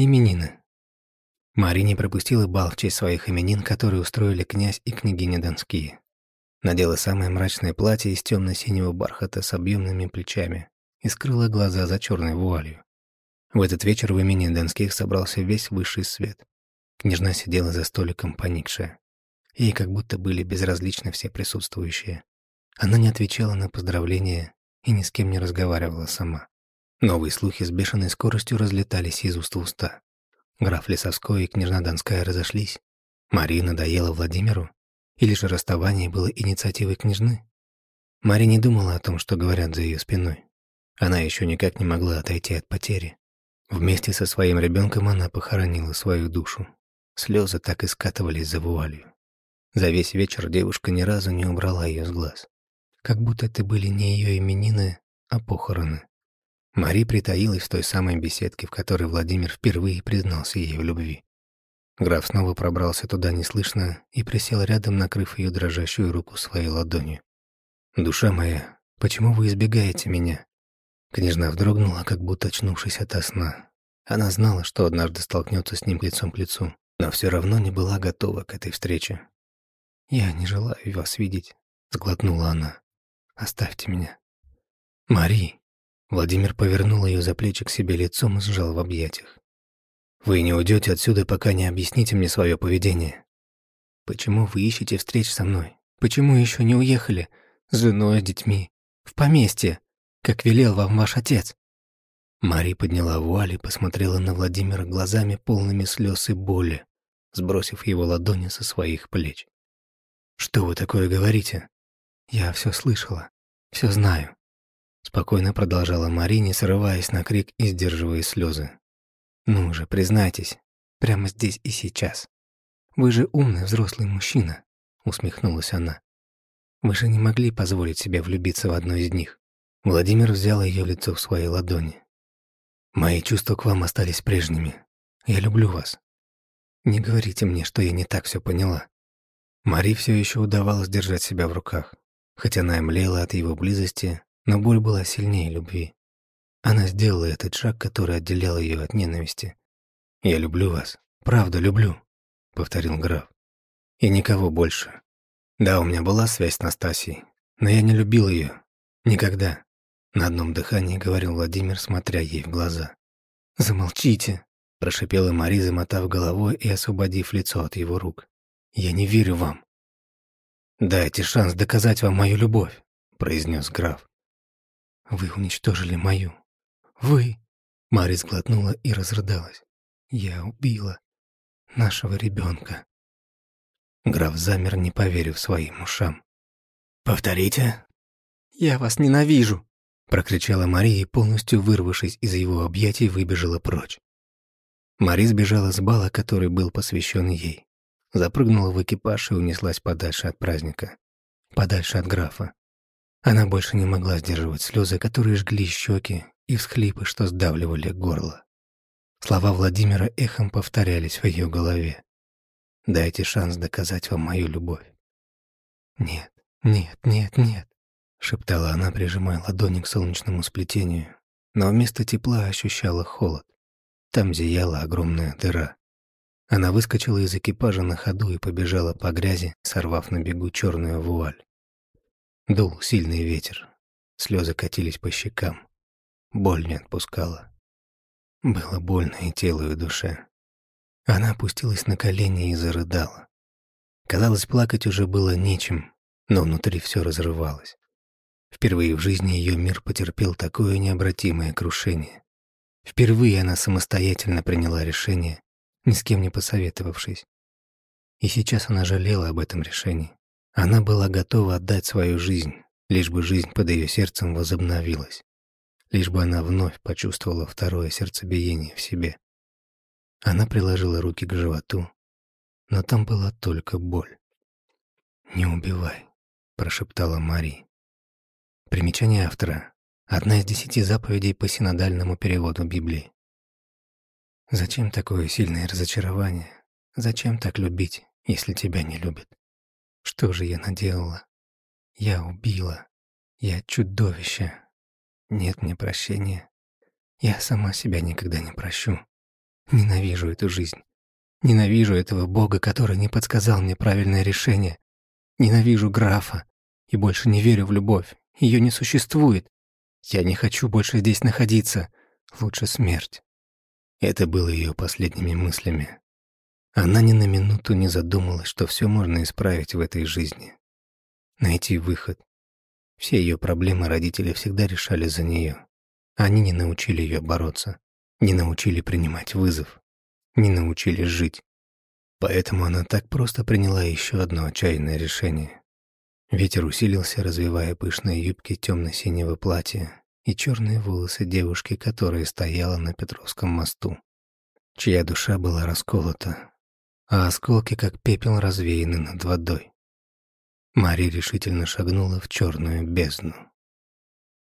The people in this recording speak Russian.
Именины. Мари не пропустила бал в честь своих именин, которые устроили князь и княгиня Донские. Надела самое мрачное платье из темно-синего бархата с объемными плечами и скрыла глаза за черной вуалью. В этот вечер в имени Донских собрался весь высший свет. Княжна сидела за столиком, поникшая. Ей как будто были безразличны все присутствующие. Она не отвечала на поздравления и ни с кем не разговаривала сама. Новые слухи с бешеной скоростью разлетались из уст в уста. Граф Лесовской и княжна Донская разошлись. Мария надоела Владимиру, или же расставание было инициативой княжны? Мария не думала о том, что говорят за ее спиной. Она еще никак не могла отойти от потери. Вместе со своим ребенком она похоронила свою душу. Слезы так и скатывались за вуалью. За весь вечер девушка ни разу не убрала ее с глаз. Как будто это были не ее именины, а похороны. Мари притаилась в той самой беседке, в которой Владимир впервые признался ей в любви. Граф снова пробрался туда неслышно и присел рядом, накрыв ее дрожащую руку своей ладонью. «Душа моя, почему вы избегаете меня?» Княжна вздрогнула, как будто очнувшись ото сна. Она знала, что однажды столкнется с ним лицом к лицу, но все равно не была готова к этой встрече. «Я не желаю вас видеть», — сглотнула она. «Оставьте меня». «Мари!» Владимир повернул ее за плечи к себе лицом и сжал в объятиях. «Вы не уйдете отсюда, пока не объясните мне свое поведение. Почему вы ищете встреч со мной? Почему еще не уехали? С женой, с детьми? В поместье, как велел вам ваш отец?» Мари подняла вуаль и посмотрела на Владимира глазами полными слез и боли, сбросив его ладони со своих плеч. «Что вы такое говорите?» «Я все слышала, все знаю. Спокойно продолжала Мари, не срываясь на крик и сдерживая слезы. «Ну же, признайтесь, прямо здесь и сейчас. Вы же умный взрослый мужчина», — усмехнулась она. «Вы же не могли позволить себе влюбиться в одну из них». Владимир взял ее лицо в свои ладони. «Мои чувства к вам остались прежними. Я люблю вас. Не говорите мне, что я не так все поняла». Мари все еще удавалось держать себя в руках. Хотя она млела от его близости, но боль была сильнее любви. Она сделала этот шаг, который отделял ее от ненависти. «Я люблю вас. Правда, люблю», — повторил граф. «И никого больше. Да, у меня была связь с Настасией, но я не любил ее. Никогда». На одном дыхании говорил Владимир, смотря ей в глаза. «Замолчите», — прошипела Мари, замотав головой и освободив лицо от его рук. «Я не верю вам». «Дайте шанс доказать вам мою любовь», — произнес граф. Вы уничтожили мою. Вы. Марис глотнула и разрыдалась. Я убила нашего ребенка. Граф замер, не поверив своим ушам. «Повторите?» «Я вас ненавижу!» Прокричала Мария и, полностью вырвавшись из его объятий, выбежала прочь. Мари сбежала с бала, который был посвящен ей. Запрыгнула в экипаж и унеслась подальше от праздника. Подальше от графа. Она больше не могла сдерживать слезы, которые жгли щеки, и всхлипы, что сдавливали горло. Слова Владимира эхом повторялись в ее голове. «Дайте шанс доказать вам мою любовь». «Нет, нет, нет, нет», — шептала она, прижимая ладони к солнечному сплетению, но вместо тепла ощущала холод. Там зияла огромная дыра. Она выскочила из экипажа на ходу и побежала по грязи, сорвав на бегу черную вуаль. Дул сильный ветер. Слезы катились по щекам. Боль не отпускала. Было больно и телу, и душе. Она опустилась на колени и зарыдала. Казалось, плакать уже было нечем, но внутри все разрывалось. Впервые в жизни ее мир потерпел такое необратимое крушение. Впервые она самостоятельно приняла решение, ни с кем не посоветовавшись. И сейчас она жалела об этом решении. Она была готова отдать свою жизнь, лишь бы жизнь под ее сердцем возобновилась, лишь бы она вновь почувствовала второе сердцебиение в себе. Она приложила руки к животу, но там была только боль. «Не убивай», — прошептала Мари. Примечание автора. Одна из десяти заповедей по синодальному переводу Библии. Зачем такое сильное разочарование? Зачем так любить, если тебя не любят? Что же я наделала? Я убила. Я чудовище. Нет мне прощения. Я сама себя никогда не прощу. Ненавижу эту жизнь. Ненавижу этого Бога, который не подсказал мне правильное решение. Ненавижу графа и больше не верю в любовь. Ее не существует. Я не хочу больше здесь находиться. Лучше смерть. Это было ее последними мыслями. Она ни на минуту не задумалась, что все можно исправить в этой жизни. Найти выход. Все ее проблемы родители всегда решали за нее. Они не научили ее бороться, не научили принимать вызов, не научили жить. Поэтому она так просто приняла еще одно отчаянное решение. Ветер усилился, развивая пышные юбки темно-синего платья и черные волосы девушки, которая стояла на Петровском мосту, чья душа была расколота, а осколки, как пепел, развеяны над водой. Мария решительно шагнула в черную бездну.